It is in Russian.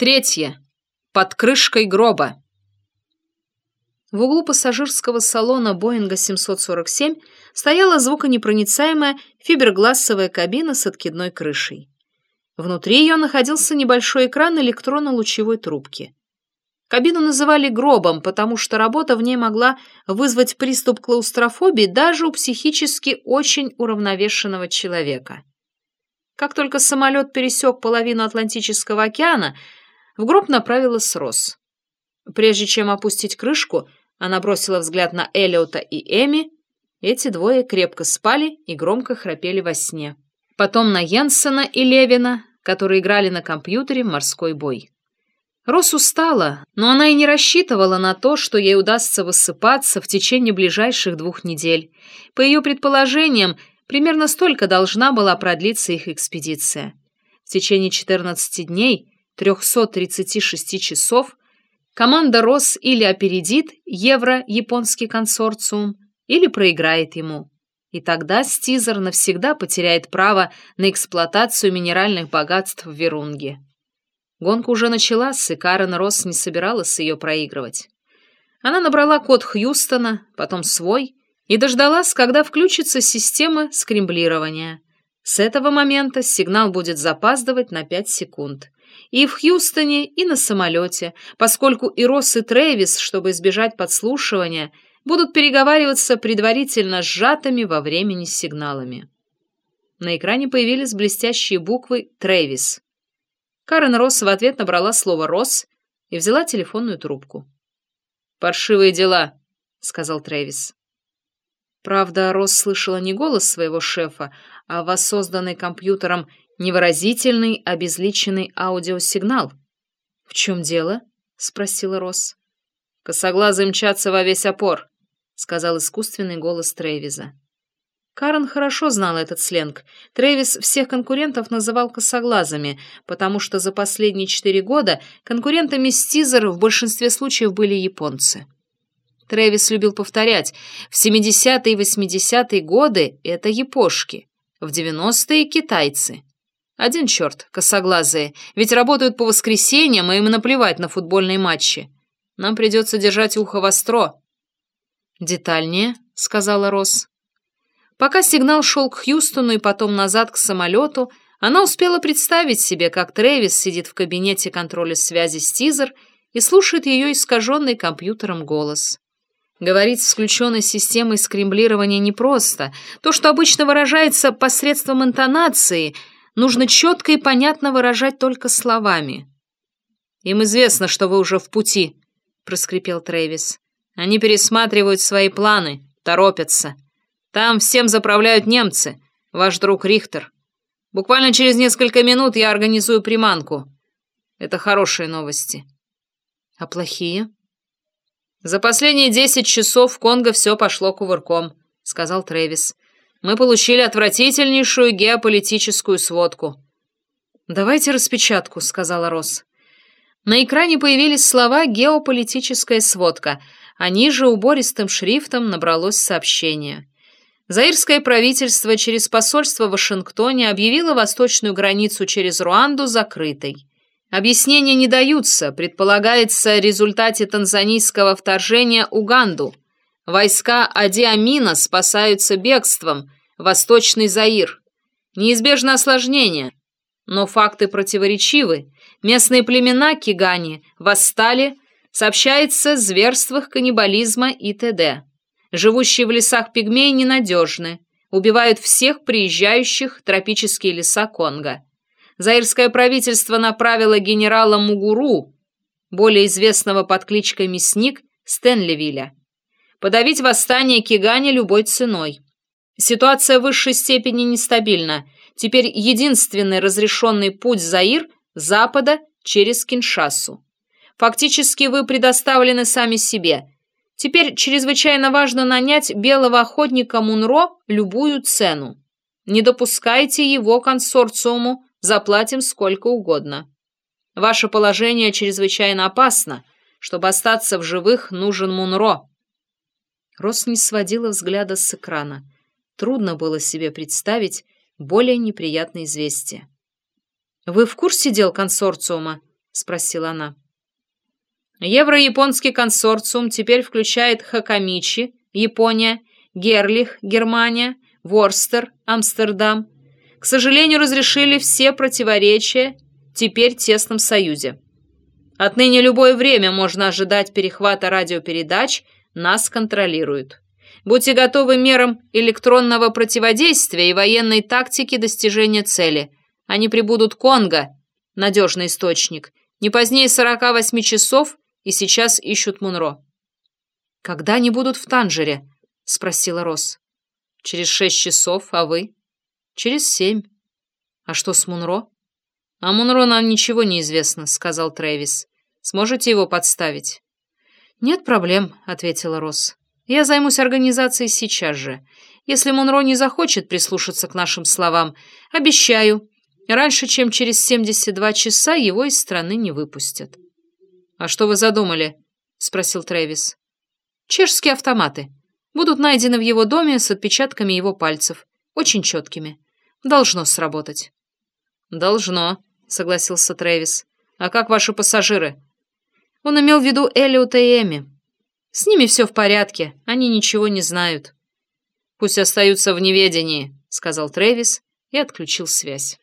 Третье. Под крышкой гроба. В углу пассажирского салона Боинга 747 стояла звуконепроницаемая фиберглассовая кабина с откидной крышей. Внутри ее находился небольшой экран электронно-лучевой трубки. Кабину называли гробом, потому что работа в ней могла вызвать приступ клаустрофобии даже у психически очень уравновешенного человека. Как только самолет пересек половину Атлантического океана, в гроб направилась Рос. Прежде чем опустить крышку, она бросила взгляд на Элиота и Эми. Эти двое крепко спали и громко храпели во сне. Потом на Йенсена и Левина, которые играли на компьютере морской бой. Рос устала, но она и не рассчитывала на то, что ей удастся высыпаться в течение ближайших двух недель. По ее предположениям, примерно столько должна была продлиться их экспедиция. В течение 14 дней 336 часов команда РОС или опередит евро-японский консорциум, или проиграет ему. И тогда Стизер навсегда потеряет право на эксплуатацию минеральных богатств в Верунге. Гонка уже началась, и Карен Росс не собиралась ее проигрывать. Она набрала код Хьюстона, потом свой, и дождалась, когда включится система скремблирования. С этого момента сигнал будет запаздывать на 5 секунд – и в Хьюстоне, и на самолете, поскольку и Росс, и Трэвис, чтобы избежать подслушивания, будут переговариваться предварительно сжатыми во времени сигналами. На экране появились блестящие буквы «Трэвис». Карен Росс в ответ набрала слово «Росс» и взяла телефонную трубку. «Паршивые дела», — сказал Трэвис. Правда, Росс слышала не голос своего шефа, а воссозданный компьютером невыразительный, обезличенный аудиосигнал. «В чем дело?» — спросила Росс. «Косоглазые мчатся во весь опор», — сказал искусственный голос Трейвиза. Карен хорошо знал этот сленг. Трэвис всех конкурентов называл косоглазыми, потому что за последние четыре года конкурентами Стизер в большинстве случаев были японцы. Трэвис любил повторять, в 70-е и 80-е годы это япошки, в 90-е — китайцы. Один черт, косоглазые, ведь работают по воскресеньям, и им наплевать на футбольные матчи. Нам придется держать ухо востро. «Детальнее», — сказала Росс. Пока сигнал шел к Хьюстону и потом назад к самолету, она успела представить себе, как Трэвис сидит в кабинете контроля связи с Тизер и слушает ее искаженный компьютером голос. Говорить с включенной системой скремблирования непросто. То, что обычно выражается посредством интонации — нужно четко и понятно выражать только словами. «Им известно, что вы уже в пути», — проскрипел Трэвис. «Они пересматривают свои планы, торопятся. Там всем заправляют немцы, ваш друг Рихтер. Буквально через несколько минут я организую приманку. Это хорошие новости». «А плохие?» «За последние десять часов в Конго все пошло кувырком», — сказал Трэвис мы получили отвратительнейшую геополитическую сводку. «Давайте распечатку», — сказала Росс. На экране появились слова «геополитическая сводка», а ниже убористым шрифтом набралось сообщение. Заирское правительство через посольство в Вашингтоне объявило восточную границу через Руанду закрытой. Объяснения не даются, предполагается в результате танзанийского вторжения Уганду. Войска Ади-Амина спасаются бегством, Восточный Заир. Неизбежно осложнение, но факты противоречивы. Местные племена Кигани восстали, сообщается зверствах каннибализма и т.д. Живущие в лесах пигмеи ненадежны, убивают всех приезжающих тропические леса Конго. Заирское правительство направило генерала Мугуру, более известного под кличкой Мясник, Стэнливиля, подавить восстание Кигани любой ценой. Ситуация в высшей степени нестабильна. Теперь единственный разрешенный путь Заир – запада через Киншасу. Фактически вы предоставлены сами себе. Теперь чрезвычайно важно нанять белого охотника Мунро любую цену. Не допускайте его консорциуму, заплатим сколько угодно. Ваше положение чрезвычайно опасно. Чтобы остаться в живых, нужен Мунро. Рос не сводила взгляда с экрана. Трудно было себе представить более неприятное известие. «Вы в курсе дел консорциума?» — спросила она. Евро-японский консорциум теперь включает Хакамичи, Япония, Герлих, Германия, Ворстер, Амстердам. К сожалению, разрешили все противоречия теперь тесном союзе. Отныне любое время можно ожидать перехвата радиопередач, нас контролируют. Будьте готовы мерам электронного противодействия и военной тактики достижения цели. Они прибудут Конго, надежный источник, не позднее 48 часов и сейчас ищут Мунро. «Когда они будут в Танжере?» — спросила Рос. «Через шесть часов, а вы?» «Через семь». «А что с Мунро?» «О Мунро нам ничего не известно», — сказал Трэвис. «Сможете его подставить?» «Нет проблем», — ответила Рос. «Я займусь организацией сейчас же. Если Мунро не захочет прислушаться к нашим словам, обещаю, раньше, чем через 72 часа его из страны не выпустят». «А что вы задумали?» — спросил Трэвис. «Чешские автоматы. Будут найдены в его доме с отпечатками его пальцев. Очень четкими. Должно сработать». «Должно», — согласился Трэвис. «А как ваши пассажиры?» Он имел в виду Эллиота и Эми. «С ними все в порядке. Они ничего не знают». «Пусть остаются в неведении», — сказал Трэвис и отключил связь.